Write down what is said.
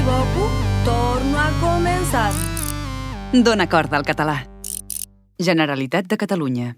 m'equivoco, uh, torno a començar. Dóna cort al català. Generalitat de Catalunya.